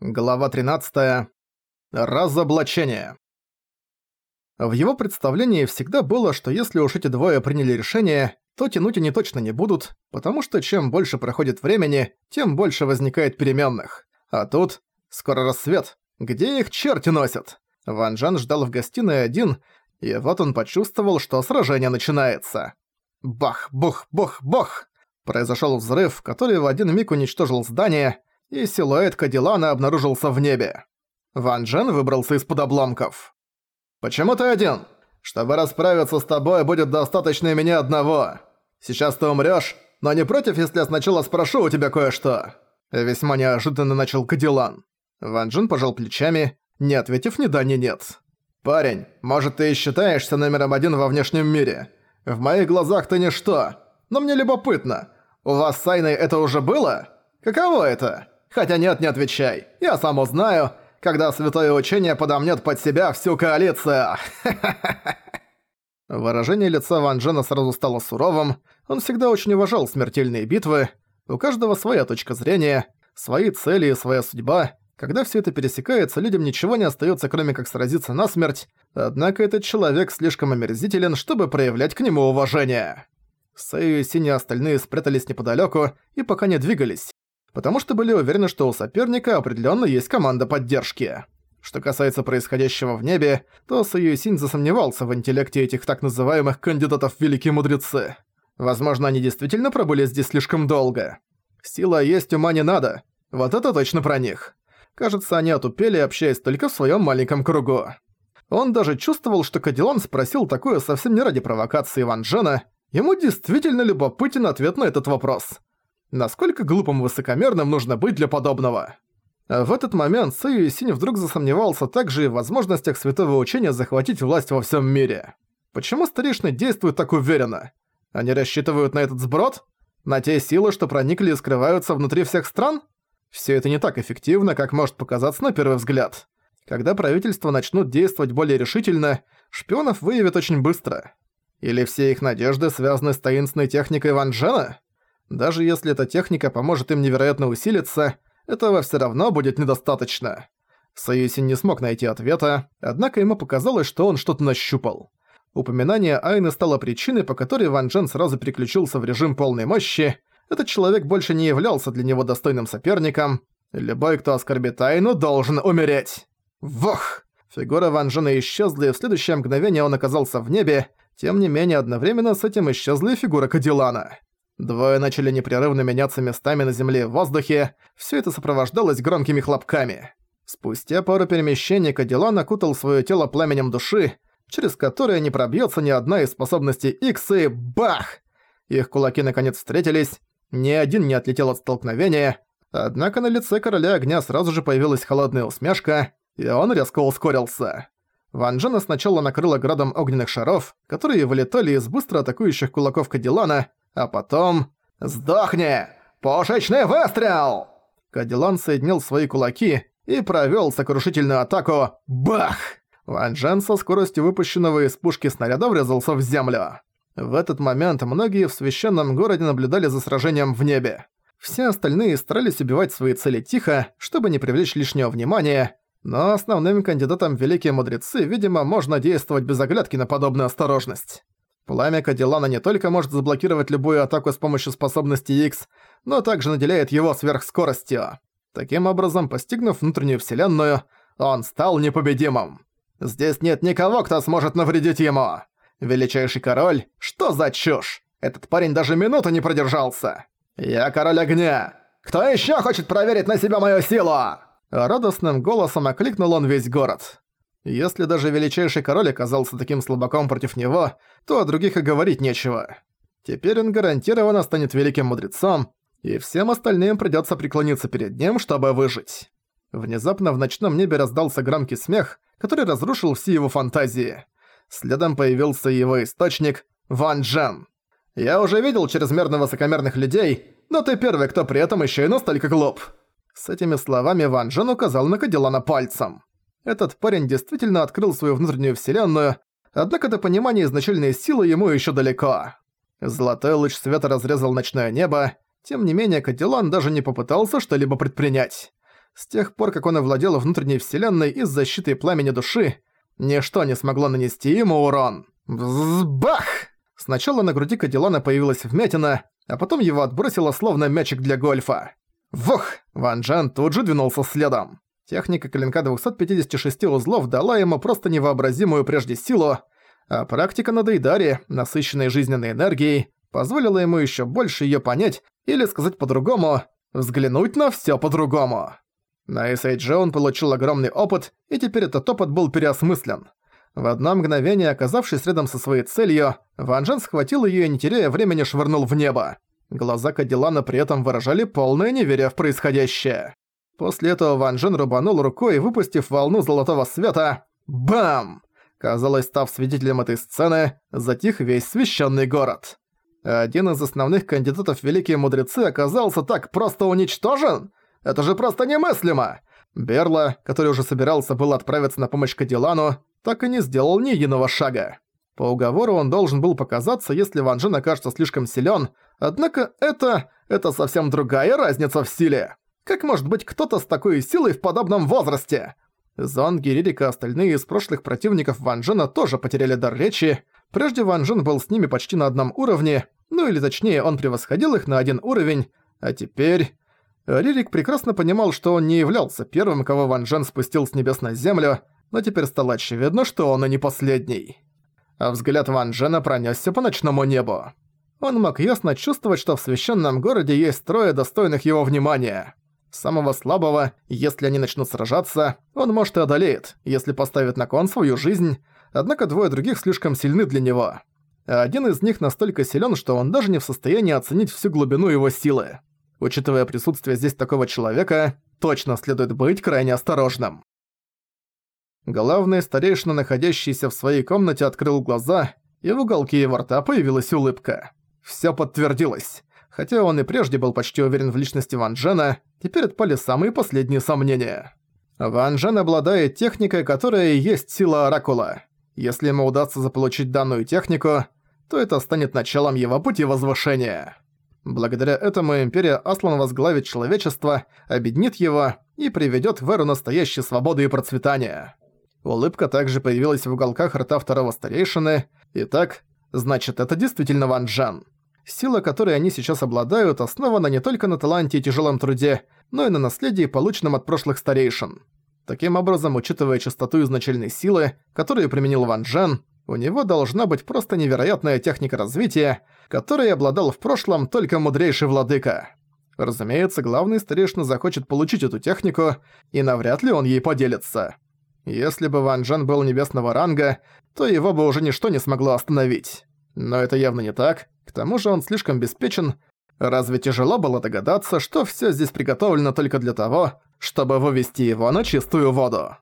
Глава 13. Разоблачение. В его представлении всегда было, что если уж эти двое приняли решение, то тянуть они точно не будут, потому что чем больше проходит времени, тем больше возникает переменных. А тут скоро рассвет. Где их черти носят? Ван Джен ждал в гостиной один, и вот он почувствовал, что сражение начинается. Бах, бух, бух, бах! Произошел взрыв, который в один миг уничтожил здание, и силуэт Кадилана обнаружился в небе. Ван Джен выбрался из-под обломков. «Почему ты один? Чтобы расправиться с тобой, будет достаточно меня одного. Сейчас ты умрёшь, но не против, если я сначала спрошу у тебя кое-что?» Весьма неожиданно начал Кадилан. Ван Джен пожал плечами, не ответив ни да, ни нет. «Парень, может, ты и считаешься номером один во внешнем мире. В моих глазах ты ничто. Но мне любопытно. У вас с Айной это уже было? Каково это?» Хотя нет, не отвечай. Я сам узнаю, когда святое учение подомнет под себя всю коалицию. Выражение лица Ван Джена сразу стало суровым. Он всегда очень уважал смертельные битвы. У каждого своя точка зрения, свои цели и своя судьба. Когда все это пересекается, людям ничего не остается, кроме как сразиться насмерть. Однако этот человек слишком омерзителен, чтобы проявлять к нему уважение. Сэйю и Синя остальные спрятались неподалеку и пока не двигались потому что были уверены, что у соперника определенно есть команда поддержки. Что касается происходящего в небе, то Союзинь засомневался в интеллекте этих так называемых кандидатов в великие мудрецы. Возможно, они действительно пробыли здесь слишком долго. Сила есть, ума не надо. Вот это точно про них. Кажется, они отупели, общаясь только в своем маленьком кругу. Он даже чувствовал, что Кадилон спросил такое совсем не ради провокации Ван Джена. Ему действительно любопытен ответ на этот вопрос. Насколько глупым высокомерным нужно быть для подобного? В этот момент Сэйю Синь вдруг засомневался также и в возможностях святого учения захватить власть во всем мире. Почему старейшины действуют так уверенно? Они рассчитывают на этот сброд? На те силы, что проникли и скрываются внутри всех стран? Все это не так эффективно, как может показаться на первый взгляд. Когда правительства начнут действовать более решительно, шпионов выявят очень быстро. Или все их надежды связаны с таинственной техникой Ван Джена? Даже если эта техника поможет им невероятно усилиться, этого все равно будет недостаточно. Союзин не смог найти ответа, однако ему показалось, что он что-то нащупал. Упоминание Айны стало причиной, по которой Ван Джен сразу переключился в режим полной мощи. Этот человек больше не являлся для него достойным соперником. Любой, кто оскорбит Айну, должен умереть. Вох! Фигура Ван Джена исчезла, и в следующее мгновение он оказался в небе. Тем не менее, одновременно с этим исчезла и фигура Кадилана. Двое начали непрерывно меняться местами на земле и в воздухе, все это сопровождалось громкими хлопками. Спустя пару перемещений Кадиллан окутал свое тело пламенем души, через которое не пробьется ни одна из способностей Икс и бах! Их кулаки наконец встретились, ни один не отлетел от столкновения, однако на лице короля огня сразу же появилась холодная усмешка, и он резко ускорился. Ван Джена сначала накрыла градом огненных шаров, которые вылетали из быстро атакующих кулаков Кадиллана, а потом... «Сдохни! Пушечный выстрел!» Кадиллан соединил свои кулаки и провёл сокрушительную атаку. Бах! Ван Джен со скоростью выпущенного из пушки снаряда врезался в землю. В этот момент многие в священном городе наблюдали за сражением в небе. Все остальные старались убивать свои цели тихо, чтобы не привлечь лишнего внимания, но основным кандидатом в великие мудрецы, видимо, можно действовать без оглядки на подобную осторожность. Пламя Кадиллана не только может заблокировать любую атаку с помощью способности X, но также наделяет его сверхскоростью. Таким образом, постигнув внутреннюю вселенную, он стал непобедимым. Здесь нет никого, кто сможет навредить ему. Величайший король, что за чушь? Этот парень даже минуту не продержался. Я король огня. Кто еще хочет проверить на себя мою силу? Радостным голосом окликнул он весь город. Если даже величайший король оказался таким слабаком против него, то о других и говорить нечего. Теперь он гарантированно станет великим мудрецом, и всем остальным придётся преклониться перед ним, чтобы выжить. Внезапно в ночном небе раздался громкий смех, который разрушил все его фантазии. Следом появился его источник – Ван Джен. «Я уже видел чрезмерно высокомерных людей, но ты первый, кто при этом ещё и настолько глуп». С этими словами Ван Джен указал на Кадиллана пальцем. Этот парень действительно открыл свою внутреннюю вселенную, однако до понимания изначальной силы ему еще далеко. Золотой луч света разрезал ночное небо, тем не менее Кадиллан даже не попытался что-либо предпринять. С тех пор, как он овладел внутренней вселенной и защитой пламени души, ничто не смогло нанести ему урон. Взбах! Сначала на груди Кадиллана появилась вмятина, а потом его отбросило словно мячик для гольфа. Вух! Ван Джен тут же двинулся следом. Техника клинка 256 узлов дала ему просто невообразимую прежде силу, а практика на Дейдаре, насыщенной жизненной энергией, позволила ему еще больше ее понять, или сказать по-другому, взглянуть на все по-другому. На SAG он получил огромный опыт, и теперь этот опыт был переосмыслен. В одно мгновение, оказавшись рядом со своей целью, Ван Джен схватил её и, не теряя времени, швырнул в небо. Глаза Кадиллана при этом выражали полное неверие в происходящее. После этого Ван Джен рубанул рукой, выпустив волну золотого света. Бам! Казалось, став свидетелем этой сцены, затих весь священный город. Один из основных кандидатов в Великие Мудрецы оказался так просто уничтожен? Это же просто немыслимо! Берла, который уже собирался был отправиться на помощь Кадиллану, так и не сделал ни единого шага. По уговору он должен был показаться, если Ван Джен окажется слишком силен, однако это... это совсем другая разница в силе. Как может быть кто-то с такой силой в подобном возрасте? Зон, Гиририк и остальные из прошлых противников Ван Джена тоже потеряли дар речи. Прежде Ван Джен был с ними почти на одном уровне, ну или точнее он превосходил их на один уровень, а теперь... Ририк прекрасно понимал, что он не являлся первым, кого Ван Джен спустил с небес на землю, но теперь стало очевидно, что он и не последний. А взгляд Ван Джена пронёсся по ночному небу. Он мог ясно чувствовать, что в священном городе есть трое достойных его внимания. Самого слабого, если они начнут сражаться, он может и одолеет, если поставит на кон свою жизнь, однако двое других слишком сильны для него. А один из них настолько силен, что он даже не в состоянии оценить всю глубину его силы. Учитывая присутствие здесь такого человека, точно следует быть крайне осторожным. Главный старейшина, находящийся в своей комнате, открыл глаза, и в уголке его рта появилась улыбка. Всё подтвердилось. Хотя он и прежде был почти уверен в личности Ван Джена, теперь отпали самые последние сомнения. Ван Джен обладает техникой, которая и есть сила Оракула. Если ему удастся заполучить данную технику, то это станет началом его пути возвышения. Благодаря этому Империя Аслан возглавит человечество, объединит его и приведёт в эру настоящей свободы и процветания. Улыбка также появилась в уголках рта второго старейшины. Итак, значит, это действительно Ван Джан. Сила, которой они сейчас обладают, основана не только на таланте и тяжелом труде, но и на наследии, полученном от прошлых старейшин. Таким образом, учитывая частоту изначальной силы, которую применил Ван Джен, у него должна быть просто невероятная техника развития, которой обладал в прошлом только мудрейший владыка. Разумеется, главный старейшина захочет получить эту технику, и навряд ли он ей поделится. Если бы Ван Джен был небесного ранга, то его бы уже ничто не смогло остановить. Но это явно не так, к тому же он слишком беспечен. Разве тяжело было догадаться, что всё здесь приготовлено только для того, чтобы вывести его на чистую воду?